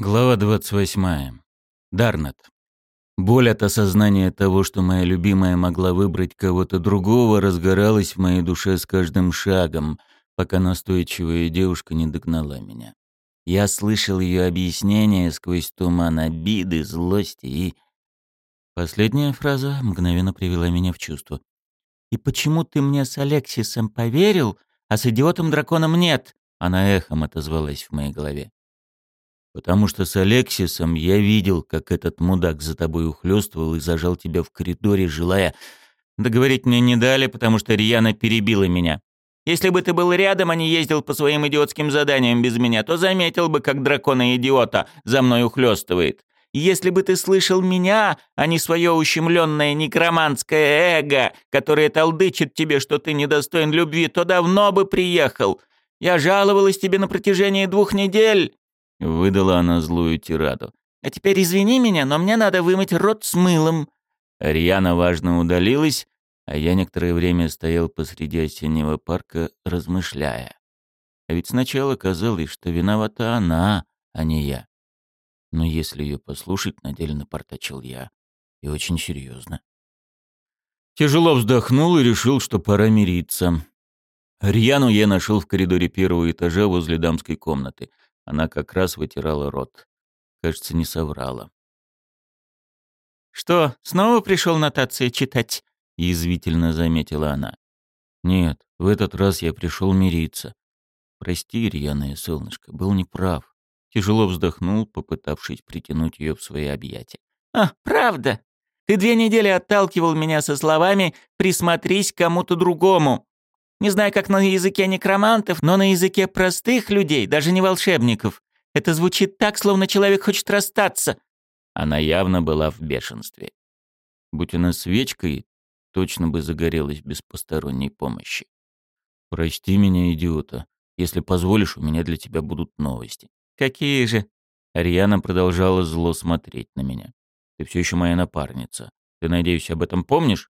Глава 28. Дарнет. Боль от осознания того, что моя любимая могла выбрать кого-то другого, разгоралась в моей душе с каждым шагом, пока настойчивая девушка не догнала меня. Я слышал ее объяснение сквозь туман обиды, злости и... Последняя фраза мгновенно привела меня в чувство. «И почему ты мне с Алексисом поверил, а с идиотом-драконом нет?» Она эхом отозвалась в моей голове. Потому что с Алексисом я видел, как этот мудак за тобой ухлёстывал и зажал тебя в коридоре, желая... Договорить мне не дали, потому что Рьяна перебила меня. Если бы ты был рядом, а не ездил по своим идиотским заданиям без меня, то заметил бы, как дракона-идиота за мной ухлёстывает. Если бы ты слышал меня, а не свое ущемленное некроманское эго, которое толдычит тебе, что ты недостоин любви, то давно бы приехал. Я жаловалась тебе на протяжении двух недель, Выдала она злую тираду. «А теперь извини меня, но мне надо вымыть рот с мылом». Рьяна важно удалилась, а я некоторое время стоял посреди осеннего парка, размышляя. А ведь сначала казалось, что виновата она, а не я. Но если ее послушать, на деле напортачил я. И очень серьезно. Тяжело вздохнул и решил, что пора мириться. Рьяну я нашел в коридоре первого этажа возле дамской комнаты — она как раз вытирала рот. Кажется, не соврала. «Что, снова пришел нотации читать?» — язвительно заметила она. «Нет, в этот раз я пришел мириться. Прости, рьяное солнышко, был неправ». Тяжело вздохнул, попытавшись притянуть ее в свои объятия. «А, правда? Ты две недели отталкивал меня со словами «присмотрись к кому-то другому». Не знаю, как на языке некромантов, но на языке простых людей, даже не волшебников. Это звучит так, словно человек хочет расстаться». Она явно была в бешенстве. Будь она свечкой, точно бы загорелась без посторонней помощи. «Прости меня, идиота. Если позволишь, у меня для тебя будут новости». «Какие же?» Ариана продолжала зло смотреть на меня. «Ты все еще моя напарница. Ты, надеюсь, об этом помнишь?»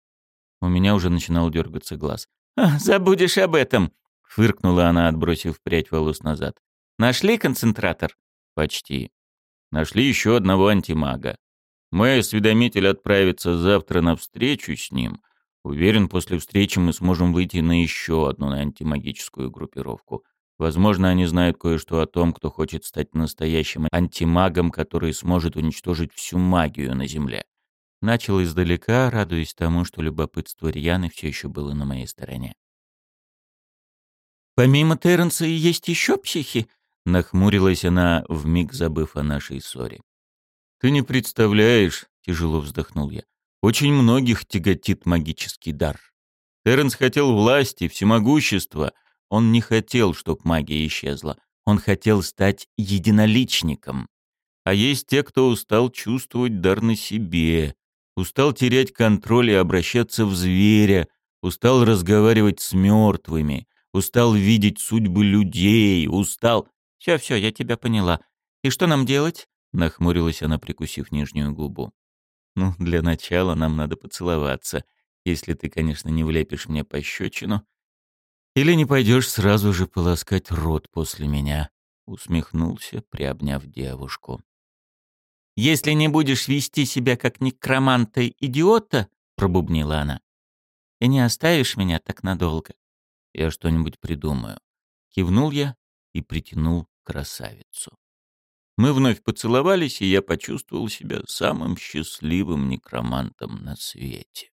У меня уже начинал дергаться глаз. «Забудешь об этом», — фыркнула она, отбросив прядь волос назад. «Нашли концентратор?» «Почти. Нашли еще одного антимага. Мой осведомитель отправится завтра на встречу с ним. Уверен, после встречи мы сможем выйти на еще одну антимагическую группировку. Возможно, они знают кое-что о том, кто хочет стать настоящим антимагом, который сможет уничтожить всю магию на Земле. Начал издалека, радуясь тому, что любопытство Рьяны все еще было на моей стороне. «Помимо Терренса есть еще психи?» — нахмурилась она, вмиг забыв о нашей ссоре. «Ты не представляешь», — тяжело вздохнул я, — «очень многих тяготит магический дар. Терренс хотел власти, всемогущества. Он не хотел, чтоб магия исчезла. Он хотел стать единоличником. А есть те, кто устал чувствовать дар на себе, устал терять контроль и обращаться в зверя, устал разговаривать с мертвыми, устал видеть судьбы людей, устал... Все, все, я тебя поняла. И что нам делать? Нахмурилась она, прикусив нижнюю губу. Ну, для начала нам надо поцеловаться, если ты, конечно, не влепишь мне пощечину. Или не пойдешь сразу же полоскать рот после меня, усмехнулся, приобняв девушку. «Если не будешь вести себя как некроманта-идиота», — пробубнила она, — «и не оставишь меня так надолго, я что-нибудь придумаю». Кивнул я и притянул красавицу. Мы вновь поцеловались, и я почувствовал себя самым счастливым некромантом на свете.